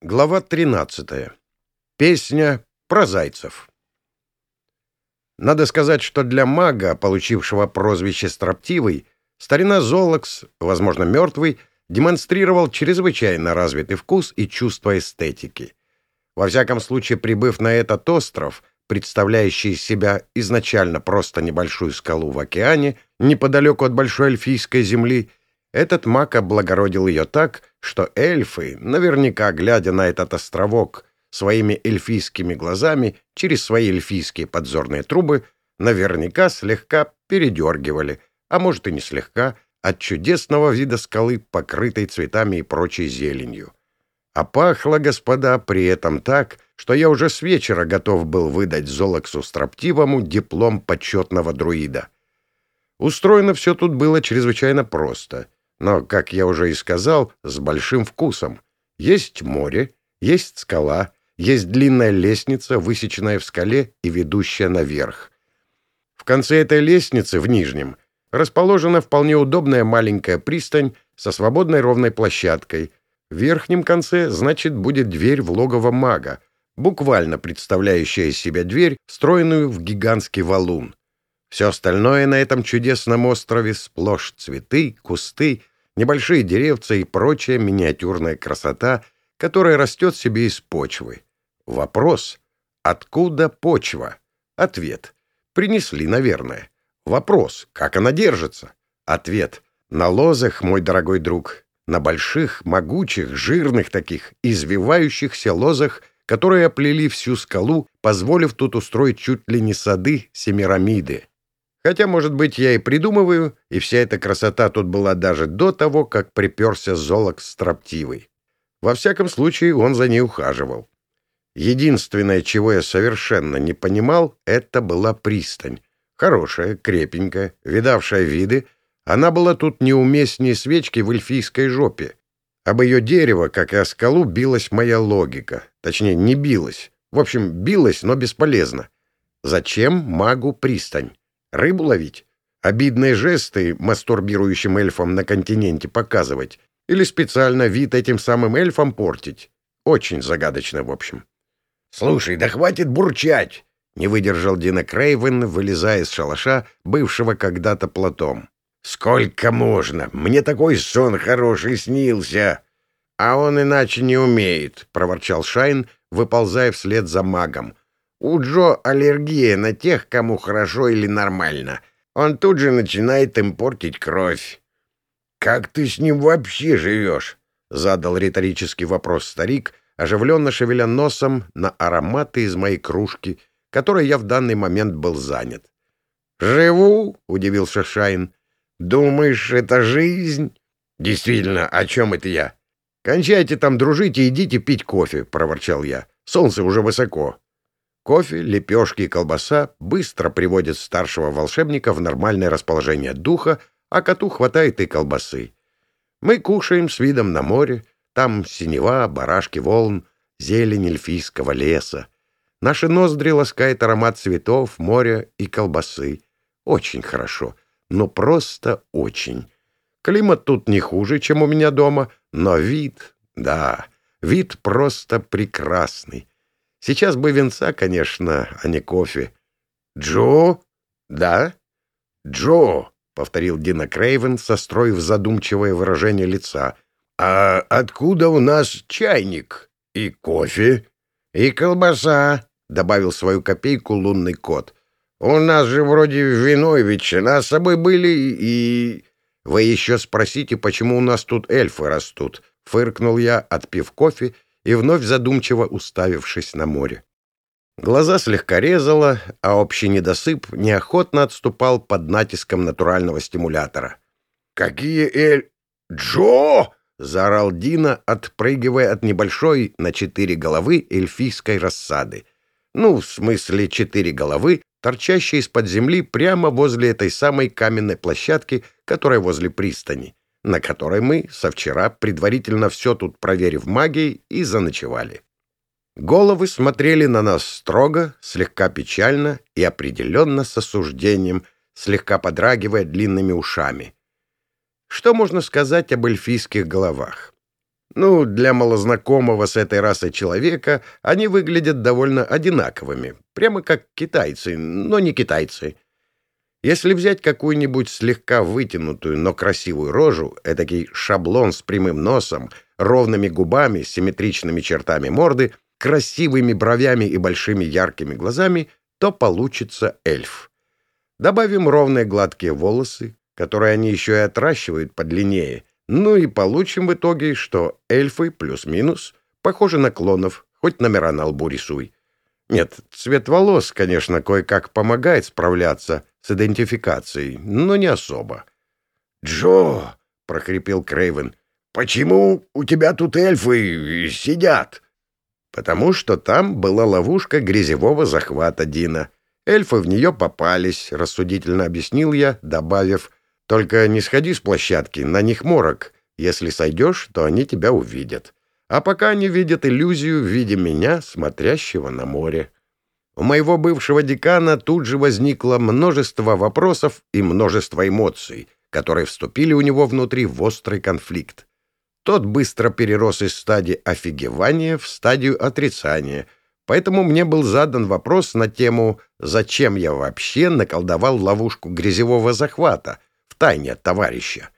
Глава 13. Песня про зайцев. Надо сказать, что для мага, получившего прозвище Строптивый, старина Золокс, возможно, мертвый, демонстрировал чрезвычайно развитый вкус и чувство эстетики. Во всяком случае, прибыв на этот остров, представляющий из себя изначально просто небольшую скалу в океане, неподалеку от большой эльфийской земли, этот маг облагородил ее так, что эльфы, наверняка глядя на этот островок своими эльфийскими глазами через свои эльфийские подзорные трубы, наверняка слегка передергивали, а может и не слегка, от чудесного вида скалы, покрытой цветами и прочей зеленью. А пахло, господа, при этом так, что я уже с вечера готов был выдать Золоксу Строптивому диплом почетного друида. Устроено все тут было чрезвычайно просто — но, как я уже и сказал, с большим вкусом. Есть море, есть скала, есть длинная лестница, высеченная в скале и ведущая наверх. В конце этой лестницы, в нижнем, расположена вполне удобная маленькая пристань со свободной ровной площадкой. В верхнем конце, значит, будет дверь в логово мага, буквально представляющая из себя дверь, встроенную в гигантский валун. Все остальное на этом чудесном острове сплошь цветы, кусты, небольшие деревца и прочая миниатюрная красота, которая растет себе из почвы. Вопрос — откуда почва? Ответ — принесли, наверное. Вопрос — как она держится? Ответ — на лозах, мой дорогой друг, на больших, могучих, жирных таких, извивающихся лозах, которые оплели всю скалу, позволив тут устроить чуть ли не сады Семирамиды. Хотя, может быть, я и придумываю, и вся эта красота тут была даже до того, как приперся золок строптивый. Во всяком случае, он за ней ухаживал. Единственное, чего я совершенно не понимал, это была пристань. Хорошая, крепенькая, видавшая виды. Она была тут неуместнее свечки в эльфийской жопе. Об ее дерево, как и о скалу, билась моя логика. Точнее, не билась. В общем, билась, но бесполезно. Зачем магу пристань? Рыбу ловить? Обидные жесты мастурбирующим эльфам на континенте показывать? Или специально вид этим самым эльфам портить? Очень загадочно, в общем. «Слушай, да хватит бурчать!» — не выдержал Дина Крейвен, вылезая из шалаша, бывшего когда-то платом. «Сколько можно? Мне такой сон хороший снился!» «А он иначе не умеет», — проворчал Шайн, выползая вслед за магом. У Джо аллергия на тех, кому хорошо или нормально. Он тут же начинает им портить кровь. «Как ты с ним вообще живешь?» — задал риторический вопрос старик, оживленно шевеля носом на ароматы из моей кружки, которой я в данный момент был занят. «Живу?» — удивился Шайн. «Думаешь, это жизнь?» «Действительно, о чем это я?» «Кончайте там дружить и идите пить кофе», — проворчал я. «Солнце уже высоко». Кофе, лепешки и колбаса быстро приводят старшего волшебника в нормальное расположение духа, а коту хватает и колбасы. Мы кушаем с видом на море, там синева, барашки волн, зелень эльфийского леса. Наши ноздри ласкает аромат цветов, моря и колбасы. Очень хорошо, но просто очень. Климат тут не хуже, чем у меня дома, но вид, да, вид просто прекрасный. Сейчас бы венца, конечно, а не кофе. «Джо?» «Да?» «Джо», — повторил Дина Крейвен, состроив задумчивое выражение лица. «А откуда у нас чайник? И кофе? И колбаса?» — добавил свою копейку лунный кот. «У нас же вроде вино и ветчина с собой были и...» «Вы еще спросите, почему у нас тут эльфы растут?» — фыркнул я, отпив кофе и вновь задумчиво уставившись на море. Глаза слегка резало, а общий недосып неохотно отступал под натиском натурального стимулятора. «Какие эль... Джо!» — заорал Дина, отпрыгивая от небольшой на четыре головы эльфийской рассады. Ну, в смысле четыре головы, торчащие из-под земли прямо возле этой самой каменной площадки, которая возле пристани на которой мы со вчера, предварительно все тут проверив магией, и заночевали. Головы смотрели на нас строго, слегка печально и определенно с осуждением, слегка подрагивая длинными ушами. Что можно сказать об эльфийских головах? Ну, для малознакомого с этой расой человека они выглядят довольно одинаковыми, прямо как китайцы, но не китайцы. Если взять какую-нибудь слегка вытянутую, но красивую рожу, этакий шаблон с прямым носом, ровными губами, симметричными чертами морды, красивыми бровями и большими яркими глазами, то получится эльф. Добавим ровные гладкие волосы, которые они еще и отращивают подлиннее, ну и получим в итоге, что эльфы плюс-минус похожи на клонов, хоть номера на лбу рисуй. Нет, цвет волос, конечно, кое-как помогает справляться с идентификацией, но не особо. «Джо!» — прохрипел Крейвен. «Почему у тебя тут эльфы сидят?» «Потому что там была ловушка грязевого захвата Дина. Эльфы в нее попались», — рассудительно объяснил я, добавив только не сходи с площадки, на них морок. Если сойдешь, то они тебя увидят. А пока они видят иллюзию в виде меня, смотрящего на море. У моего бывшего декана тут же возникло множество вопросов и множество эмоций, которые вступили у него внутри в острый конфликт. Тот быстро перерос из стадии офигевания в стадию отрицания, поэтому мне был задан вопрос на тему «Зачем я вообще наколдовал ловушку грязевого захвата?» тайне от товарища.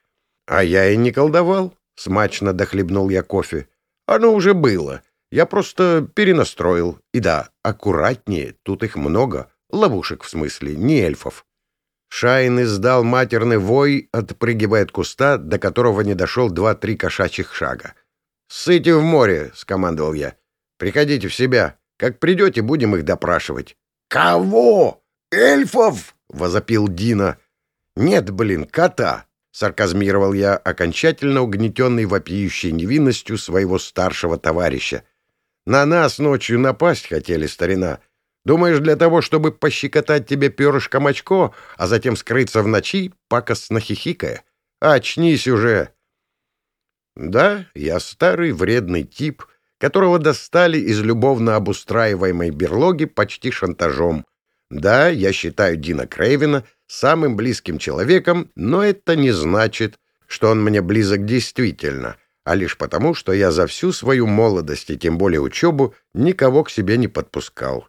А я и не колдовал, смачно дохлебнул я кофе. Оно уже было. Я просто перенастроил. И да, аккуратнее, тут их много. Ловушек в смысле, не эльфов. Шайн издал матерный вой, отпрыгивая от куста, до которого не дошел два-три кошачьих шага. «Ссыте в море!» — скомандовал я. «Приходите в себя. Как придете, будем их допрашивать». «Кого? Эльфов?» — возопил Дина. «Нет, блин, кота!» — сарказмировал я, окончательно угнетенный вопиющей невинностью своего старшего товарища. «На нас ночью напасть хотели, старина. Думаешь, для того, чтобы пощекотать тебе перышком очко, а затем скрыться в ночи, пакостно хихикая? Очнись уже!» Да, я старый вредный тип, которого достали из любовно обустраиваемой берлоги почти шантажом. Да, я считаю Дина Крейвена — самым близким человеком, но это не значит, что он мне близок действительно, а лишь потому, что я за всю свою молодость и тем более учебу никого к себе не подпускал.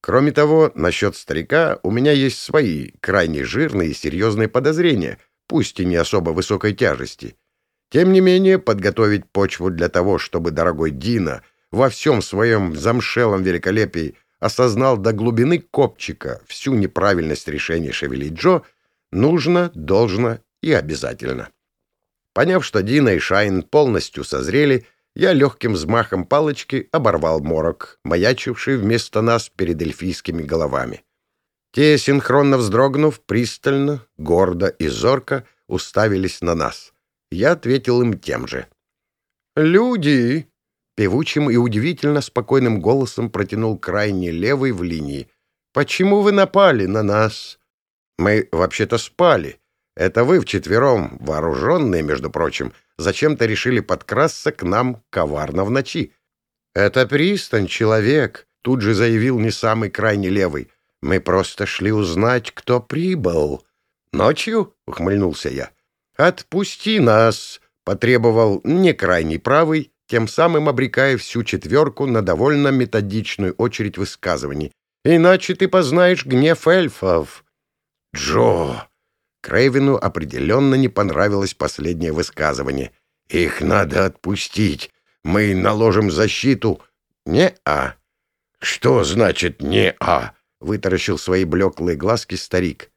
Кроме того, насчет старика у меня есть свои, крайне жирные и серьезные подозрения, пусть и не особо высокой тяжести. Тем не менее, подготовить почву для того, чтобы дорогой Дина во всем своем замшелом великолепии осознал до глубины копчика всю неправильность решения шевелить Джо, нужно, должно и обязательно. Поняв, что Дина и Шайн полностью созрели, я легким взмахом палочки оборвал морок, маячивший вместо нас перед эльфийскими головами. Те, синхронно вздрогнув, пристально, гордо и зорко уставились на нас. Я ответил им тем же. «Люди!» Певучим и удивительно спокойным голосом протянул крайне левый в линии. «Почему вы напали на нас?» «Мы вообще-то спали. Это вы вчетвером, вооруженные, между прочим, зачем-то решили подкрасться к нам коварно в ночи». «Это пристань, человек», — тут же заявил не самый крайне левый. «Мы просто шли узнать, кто прибыл». «Ночью?» — ухмыльнулся я. «Отпусти нас», — потребовал не крайний правый, тем самым обрекая всю четверку на довольно методичную очередь высказываний. «Иначе ты познаешь гнев эльфов». «Джо!» Крейвину определенно не понравилось последнее высказывание. «Их надо отпустить. Мы наложим защиту». «Не-а». «Что значит «не-а»?» — вытаращил свои блеклые глазки старик.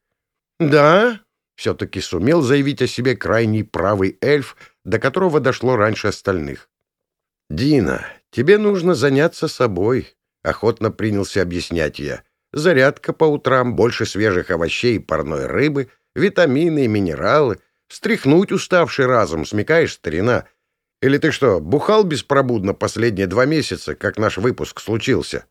«Да?» — все-таки сумел заявить о себе крайний правый эльф, до которого дошло раньше остальных. «Дина, тебе нужно заняться собой», — охотно принялся объяснять я. «Зарядка по утрам, больше свежих овощей и парной рыбы, витамины и минералы, стряхнуть уставший разум, смекаешь, старина? Или ты что, бухал беспробудно последние два месяца, как наш выпуск случился?»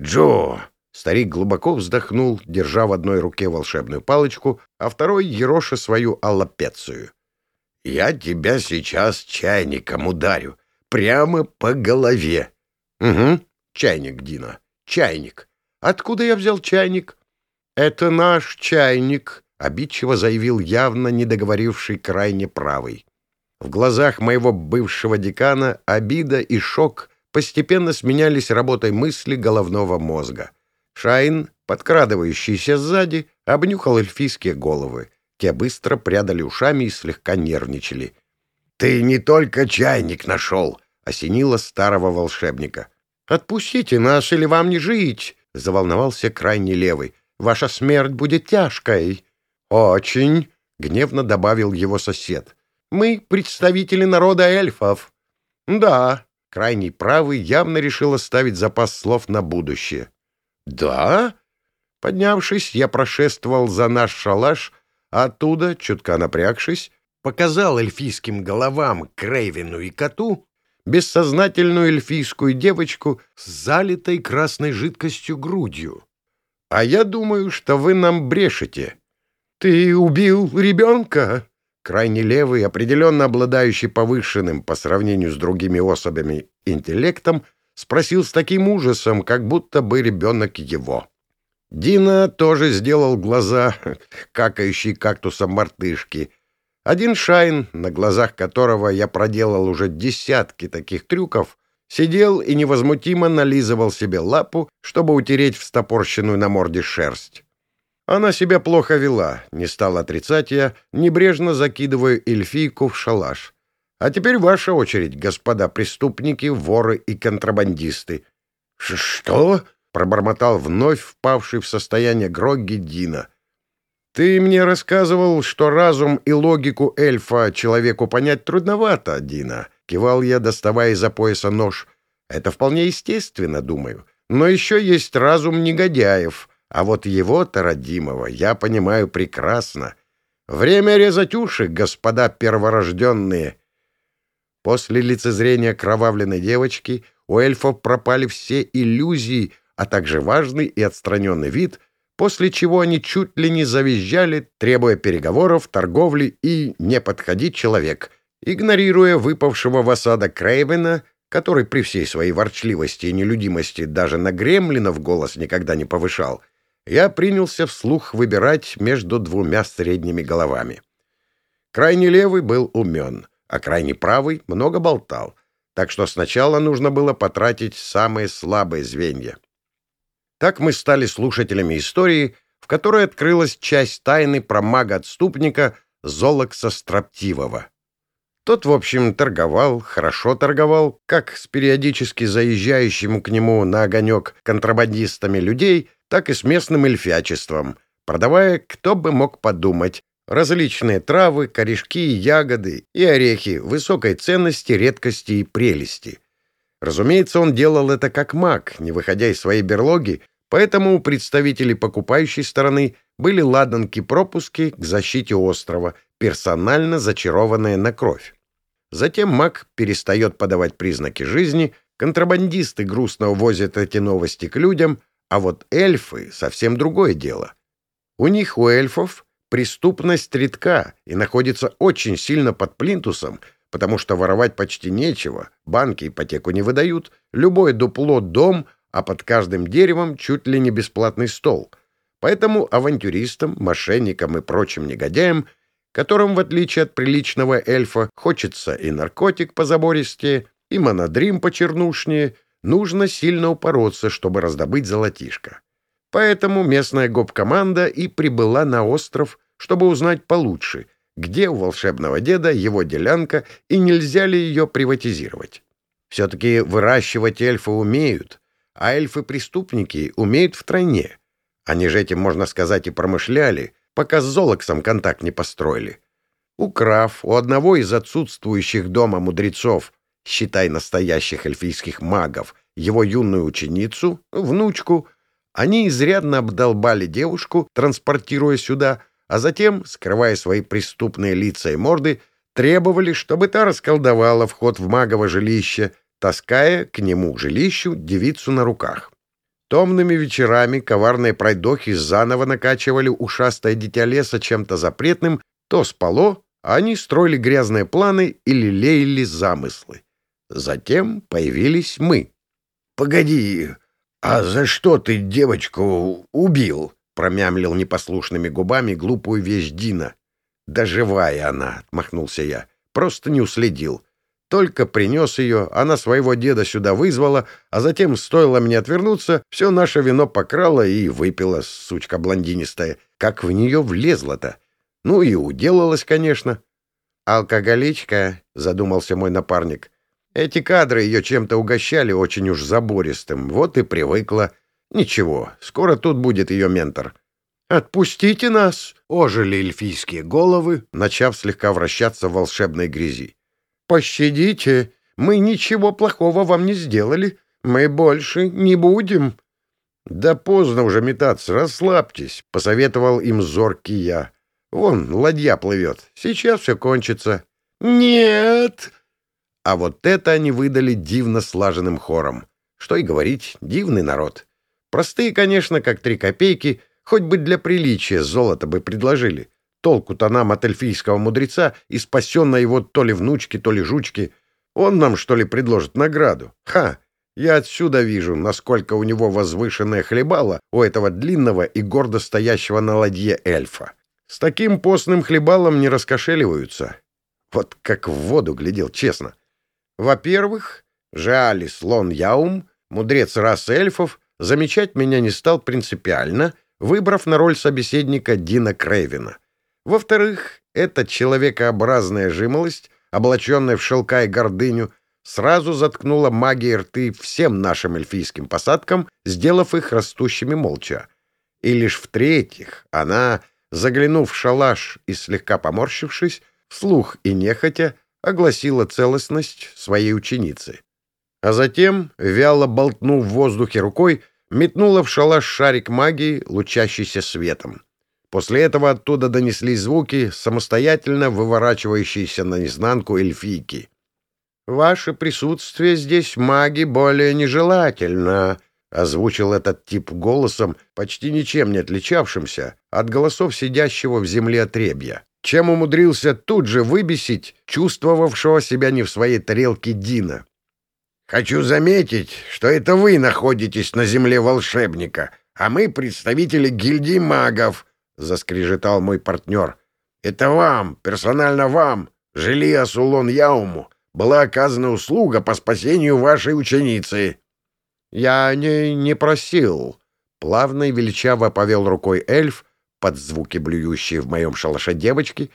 «Джо!» — старик глубоко вздохнул, держа в одной руке волшебную палочку, а второй — ероша свою аллопецию. «Я тебя сейчас чайником ударю. Прямо по голове. Угу, чайник, Дина, чайник. Откуда я взял чайник? Это наш чайник, обидчиво заявил явно недоговоривший крайне правый. В глазах моего бывшего декана обида и шок постепенно сменялись работой мысли головного мозга. Шайн, подкрадывающийся сзади, обнюхал эльфийские головы. Те быстро прядали ушами и слегка нервничали. «Ты не только чайник нашел!» — осенило старого волшебника. «Отпустите нас, или вам не жить!» — заволновался крайне левый. «Ваша смерть будет тяжкой!» «Очень!» — гневно добавил его сосед. Мы представители народа эльфов. Да, крайний правый явно решил оставить запас слов на будущее. Да? Поднявшись, я прошествовал за наш шалаш, а оттуда, чутка напрягшись, показал эльфийским головам, Крейвину и коту бессознательную эльфийскую девочку с залитой красной жидкостью грудью. А я думаю, что вы нам брешете. Ты убил ребенка? Крайне левый, определенно обладающий повышенным по сравнению с другими особями интеллектом, спросил с таким ужасом, как будто бы ребенок его. Дина тоже сделал глаза, какающие кактусом мартышки. Один Шайн, на глазах которого я проделал уже десятки таких трюков, сидел и невозмутимо нализывал себе лапу, чтобы утереть встопорщенную на морде шерсть. Она себя плохо вела, не стал отрицать я, небрежно закидывая эльфийку в шалаш. А теперь ваша очередь, господа преступники, воры и контрабандисты. — Что? — пробормотал вновь впавший в состояние Грогги Дина. — Ты мне рассказывал, что разум и логику эльфа человеку понять трудновато, Дина. Кивал я, доставая из-за пояса нож. Это вполне естественно, думаю. Но еще есть разум негодяев — а вот его-то, родимого, я понимаю прекрасно. Время резать уши, господа перворожденные. После лицезрения кровавленной девочки у эльфов пропали все иллюзии, а также важный и отстраненный вид, после чего они чуть ли не завизжали, требуя переговоров, торговли и «не подходить человек», игнорируя выпавшего в осадок Крейвена, который при всей своей ворчливости и нелюдимости даже на гремлинов голос никогда не повышал — я принялся вслух выбирать между двумя средними головами. Крайне левый был умен, а крайне правый много болтал, так что сначала нужно было потратить самые слабые звенья. Так мы стали слушателями истории, в которой открылась часть тайны про мага-отступника Золокса Строптивого. Тот, в общем, торговал, хорошо торговал, как с периодически заезжающим к нему на огонек контрабандистами людей — так и с местным эльфячеством, продавая, кто бы мог подумать, различные травы, корешки, ягоды и орехи высокой ценности, редкости и прелести. Разумеется, он делал это как маг, не выходя из своей берлоги, поэтому у представителей покупающей стороны были ладанки-пропуски к защите острова, персонально зачарованные на кровь. Затем маг перестает подавать признаки жизни, контрабандисты грустно увозят эти новости к людям, а вот эльфы — совсем другое дело. У них, у эльфов, преступность редка и находится очень сильно под плинтусом, потому что воровать почти нечего, банки ипотеку не выдают, любое дупло — дом, а под каждым деревом чуть ли не бесплатный стол. Поэтому авантюристам, мошенникам и прочим негодяям, которым, в отличие от приличного эльфа, хочется и наркотик позабористее, и монодрим почернушнее — нужно сильно упороться, чтобы раздобыть золотишко. Поэтому местная гоп-команда и прибыла на остров, чтобы узнать получше, где у волшебного деда его делянка и нельзя ли ее приватизировать. Все-таки выращивать эльфы умеют, а эльфы-преступники умеют втройне. Они же этим, можно сказать, и промышляли, пока с Золоксом контакт не построили. Украв у одного из отсутствующих дома мудрецов считай настоящих эльфийских магов, его юную ученицу, внучку, они изрядно обдолбали девушку, транспортируя сюда, а затем, скрывая свои преступные лица и морды, требовали, чтобы та расколдовала вход в магово жилище, таская к нему, жилищу, девицу на руках. Томными вечерами коварные пройдохи заново накачивали ушастое дитя леса чем-то запретным, то спало, а они строили грязные планы или лелеяли замыслы. Затем появились мы. — Погоди, а за что ты девочку убил? — промямлил непослушными губами глупую вещь Дина. — Да живая она, — отмахнулся я. просто не уследил. Только принес ее, она своего деда сюда вызвала, а затем, стоило мне отвернуться, все наше вино покрала и выпила, сучка блондинистая. Как в нее влезла-то? Ну и уделалась, конечно. «Алкоголичка», — задумался мой напарник. «Эти кадры ее чем-то угощали очень уж забористым, вот и привыкла. Ничего, скоро тут будет ее ментор». «Отпустите нас!» — ожили эльфийские головы, начав слегка вращаться в волшебной грязи. «Пощадите! Мы ничего плохого вам не сделали. Мы больше не будем!» «Да поздно уже метаться, расслабьтесь», — посоветовал им зоркий я. «Вон, ладья плывет. Сейчас все кончится». «Нет!» А вот это они выдали дивно слаженным хором. Что и говорить, дивный народ. Простые, конечно, как три копейки, хоть бы для приличия золото бы предложили. Толку-то нам от эльфийского мудреца и спасенной его то ли внучки, то ли жучки. Он нам, что ли, предложит награду? Ха! Я отсюда вижу, насколько у него возвышенное хлебало у этого длинного и гордо стоящего на ладье эльфа. С таким постным хлебалом не раскошеливаются. Вот как в воду глядел, честно. Во-первых, Жали слон Яум, мудрец расы эльфов, замечать меня не стал принципиально, выбрав на роль собеседника Дина Крейвина. Во-вторых, эта человекообразная жимолость, облаченная в шелка и гордыню, сразу заткнула магией рты всем нашим эльфийским посадкам, сделав их растущими молча. И лишь в-третьих, она, заглянув в шалаш и слегка поморщившись, вслух и нехотя огласила целостность своей ученицы. А затем, вяло болтнув в воздухе рукой, метнула в шалаш шарик магии, лучащийся светом. После этого оттуда донеслись звуки, самостоятельно выворачивающиеся наизнанку эльфийки. «Ваше присутствие здесь, маги, более нежелательно», — озвучил этот тип голосом, почти ничем не отличавшимся от голосов сидящего в земле отребья, чем умудрился тут же выбесить чувствовавшего себя не в своей тарелке Дина. «Хочу заметить, что это вы находитесь на земле волшебника, а мы представители гильдии магов», — заскрежетал мой партнер. «Это вам, персонально вам, Желия Сулон Яуму, была оказана услуга по спасению вашей ученицы». «Я не, не просил», — плавно и величаво повел рукой эльф под звуки блюющие в моем шалаше девочки.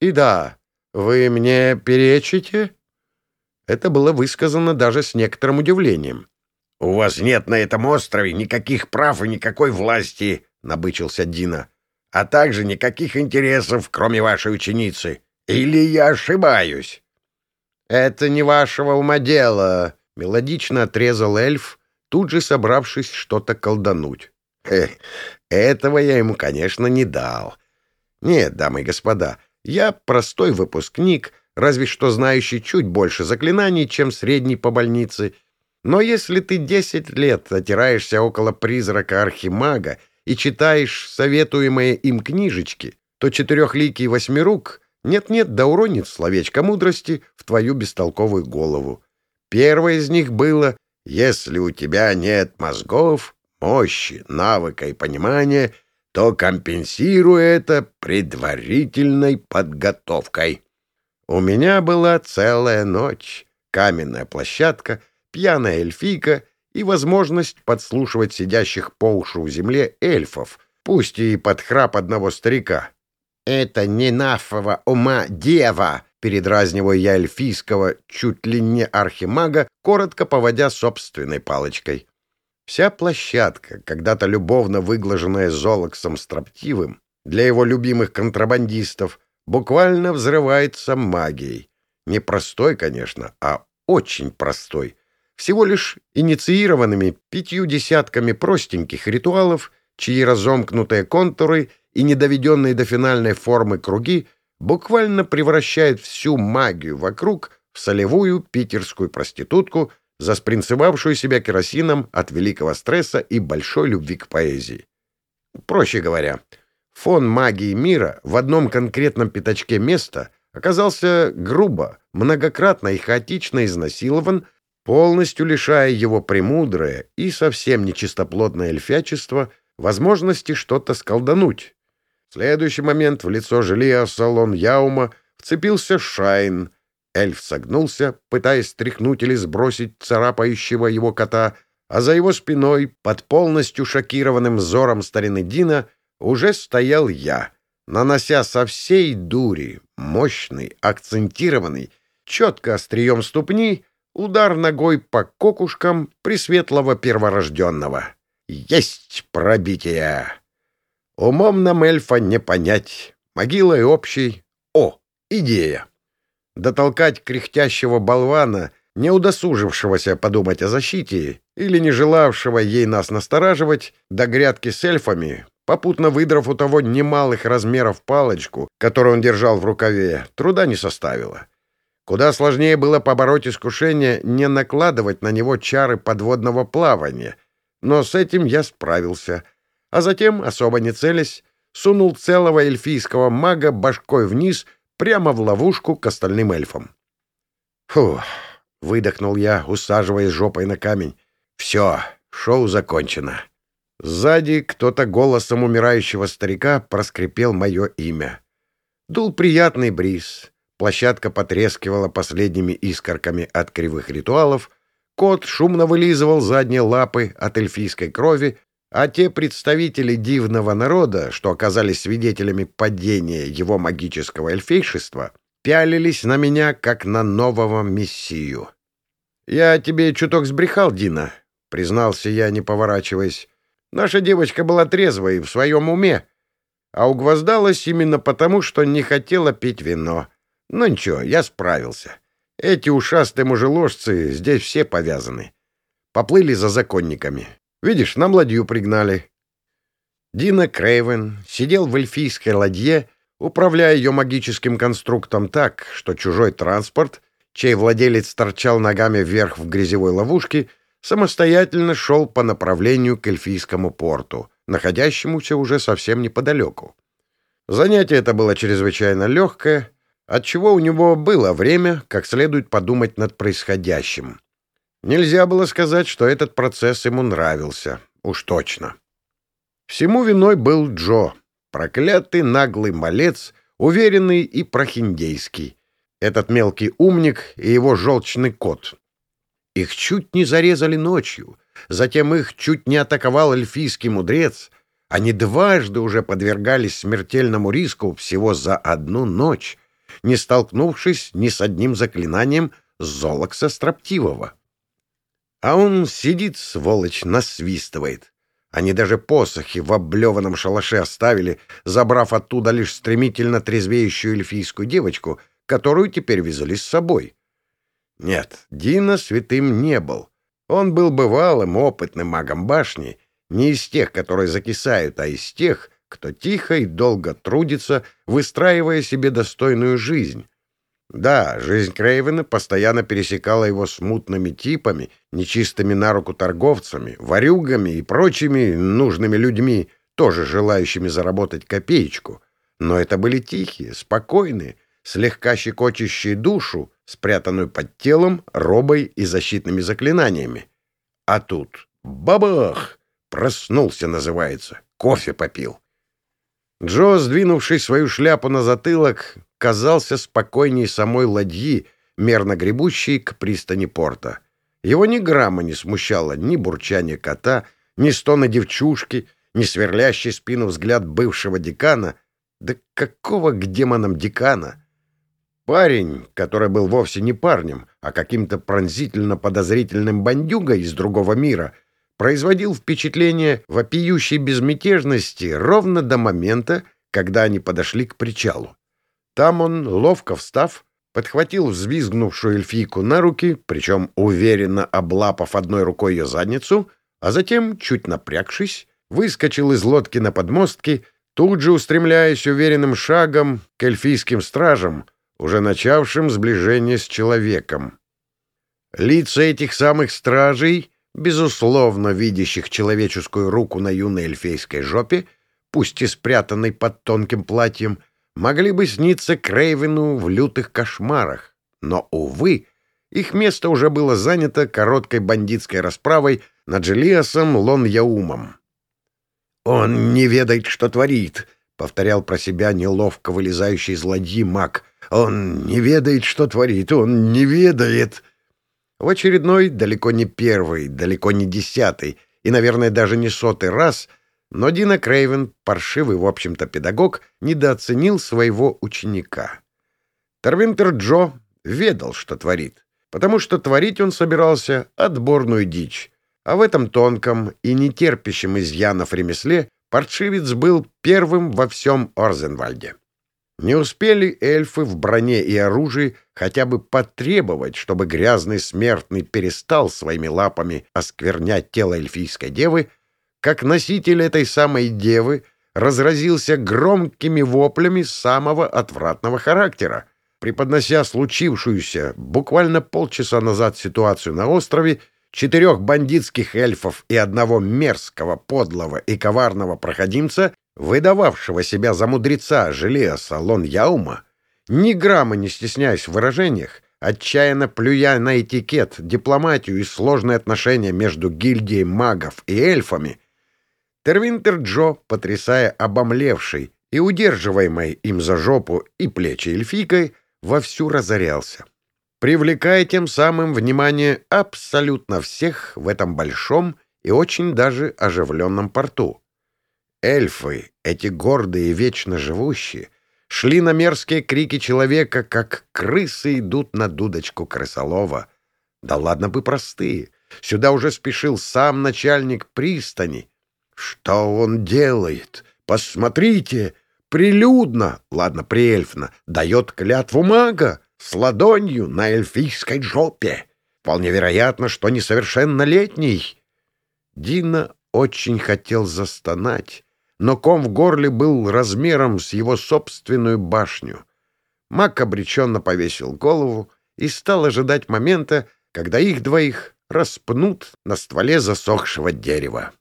«И да, вы мне перечите?» Это было высказано даже с некоторым удивлением. «У вас нет на этом острове никаких прав и никакой власти», — набычился Дина а также никаких интересов, кроме вашей ученицы. Или я ошибаюсь?» «Это не вашего ума дело», — мелодично отрезал эльф, тут же собравшись что-то колдануть. Этого я ему, конечно, не дал. Нет, дамы и господа, я простой выпускник, разве что знающий чуть больше заклинаний, чем средний по больнице. Но если ты десять лет отираешься около призрака архимага и читаешь советуемые им книжечки, то четырехликий восьмирук нет-нет да уронит словечко мудрости в твою бестолковую голову. Первое из них было «Если у тебя нет мозгов, мощи, навыка и понимания, то компенсируй это предварительной подготовкой». У меня была целая ночь, каменная площадка, пьяная эльфийка и возможность подслушивать сидящих по уши в земле эльфов, пусть и под храп одного старика. «Это не нафова ума дева!» — передразниваю я эльфийского, чуть ли не архимага, коротко поводя собственной палочкой. Вся площадка, когда-то любовно выглаженная золоксом строптивым, для его любимых контрабандистов, буквально взрывается магией. Не простой, конечно, а очень простой — всего лишь инициированными пятью десятками простеньких ритуалов, чьи разомкнутые контуры и недоведенные до финальной формы круги буквально превращают всю магию вокруг в солевую питерскую проститутку, заспринцевавшую себя керосином от великого стресса и большой любви к поэзии. Проще говоря, фон магии мира в одном конкретном пятачке места оказался грубо, многократно и хаотично изнасилован полностью лишая его премудрое и совсем нечистоплотное эльфячество возможности что-то сколдануть. В следующий момент в лицо Желия салон Яума вцепился Шайн, Эльф согнулся, пытаясь стряхнуть или сбросить царапающего его кота, а за его спиной, под полностью шокированным взором старины Дина, уже стоял я, нанося со всей дури мощный, акцентированный, четко острием ступни, удар ногой по кокушкам пресветлого перворожденного. Есть пробитие! Умом нам эльфа не понять. Могила и общий. О, идея! Дотолкать кряхтящего болвана, не удосужившегося подумать о защите или не желавшего ей нас настораживать, до грядки с эльфами, попутно выдрав у того немалых размеров палочку, которую он держал в рукаве, труда не составило. Куда сложнее было побороть искушение не накладывать на него чары подводного плавания, но с этим я справился, а затем, особо не целясь, сунул целого эльфийского мага башкой вниз прямо в ловушку к остальным эльфам. «Фух!» — выдохнул я, усаживаясь жопой на камень. «Все, шоу закончено». Сзади кто-то голосом умирающего старика проскрипел мое имя. Дул приятный бриз. Площадка потрескивала последними искорками от кривых ритуалов. Кот шумно вылизывал задние лапы от эльфийской крови, а те представители дивного народа, что оказались свидетелями падения его магического эльфейшества, пялились на меня, как на нового мессию. «Я тебе чуток сбрехал, Дина», — признался я, не поворачиваясь. Наша девочка была трезвой и в своем уме, а угвоздалась именно потому, что не хотела пить вино. Ну ничего, я справился. Эти ушастые мужеложцы здесь все повязаны. Поплыли за законниками. Видишь, нам ладью пригнали. Дина Крейвен сидел в эльфийской ладье, управляя ее магическим конструктом так, что чужой транспорт, чей владелец торчал ногами вверх в грязевой ловушке, самостоятельно шел по направлению к Эльфийскому порту, находящемуся уже совсем неподалеку. Занятие это было чрезвычайно легкое, отчего у него было время как следует подумать над происходящим. Нельзя было сказать, что этот процесс ему нравился, уж точно. Всему виной был Джо, проклятый наглый малец, уверенный и прохиндейский. Этот мелкий умник и его желчный кот, их чуть не зарезали ночью, затем их чуть не атаковал эльфийский мудрец. Они дважды уже подвергались смертельному риску всего за одну ночь, не столкнувшись ни с одним заклинанием Золокса Строптивого. А он сидит, сволочь, насвистывает. Они даже посохи в облеванном шалаше оставили, забрав оттуда лишь стремительно трезвеющую эльфийскую девочку, которую теперь везли с собой. Нет, Дина святым не был. Он был бывалым, опытным магом башни, не из тех, которые закисают, а из тех, кто тихо и долго трудится, выстраивая себе достойную жизнь. Да, жизнь Крейвена постоянно пересекала его с мутными типами, нечистыми на руку торговцами, ворюгами и прочими нужными людьми, тоже желающими заработать копеечку. Но это были тихие, спокойные, слегка щекочущие душу, спрятанную под телом, робой и защитными заклинаниями. А тут бабах! Проснулся, называется. Кофе попил. Джо, сдвинувший свою шляпу на затылок, казался спокойней самой ладьи, мерно гребущей к пристани порта. Его ни грамма не смущало ни бурчание кота, ни стона девчушки, ни сверлящий спину взгляд бывшего декана. Да какого к демонам декана? Парень, который был вовсе не парнем, а каким-то пронзительно подозрительным бандюгой из другого мира, производил впечатление вопиющей безмятежности ровно до момента, когда они подошли к причалу. Там он, ловко встав, подхватил взвизгнувшую эльфийку на руки, причем уверенно облапав одной рукой ее задницу, а затем, чуть напрягшись, выскочил из лодки на подмостки, тут же устремляясь уверенным шагом к эльфийским стражам — уже начавшим сближение с человеком. Лица этих самых стражей, безусловно видящих человеческую руку на юной эльфейской жопе, пусть и спрятанной под тонким платьем, могли бы сниться Крейвену в лютых кошмарах. Но, увы, их место уже было занято короткой бандитской расправой над Джелиасом Лон-Яумом. «Он не ведает, что творит», — повторял про себя неловко вылезающий из ладьи маг, Он не ведает, что творит, он не ведает. В очередной, далеко не первый, далеко не десятый и, наверное, даже не сотый раз, но Дина Крейвен, паршивый, в общем-то, педагог, недооценил своего ученика. Тервинтер Джо ведал, что творит, потому что творить он собирался отборную дичь, а в этом тонком и нетерпящем изъянов ремесле паршивец был первым во всем Орзенвальде. Не успели эльфы в броне и оружии хотя бы потребовать, чтобы грязный смертный перестал своими лапами осквернять тело эльфийской девы, как носитель этой самой девы разразился громкими воплями самого отвратного характера, преподнося случившуюся буквально полчаса назад ситуацию на острове четырех бандитских эльфов и одного мерзкого, подлого и коварного проходимца выдававшего себя за мудреца Желеоса Лон Яума, ни грамма не стесняясь в выражениях, отчаянно плюя на этикет, дипломатию и сложные отношения между гильдией магов и эльфами, Тервинтер Джо, потрясая обомлевшей и удерживаемой им за жопу и плечи эльфийкой, вовсю разорялся, привлекая тем самым внимание абсолютно всех в этом большом и очень даже оживленном порту. Эльфы, эти гордые и вечно живущие, шли на мерзкие крики человека, как крысы идут на дудочку крысолова. Да ладно бы простые. Сюда уже спешил сам начальник пристани. Что он делает? Посмотрите! Прилюдно, ладно, приэльфно, дает клятву мага с ладонью на эльфийской жопе. Вполне вероятно, что несовершеннолетний. Дина очень хотел застонать, но ком в горле был размером с его собственную башню. Мак обреченно повесил голову и стал ожидать момента, когда их двоих распнут на стволе засохшего дерева.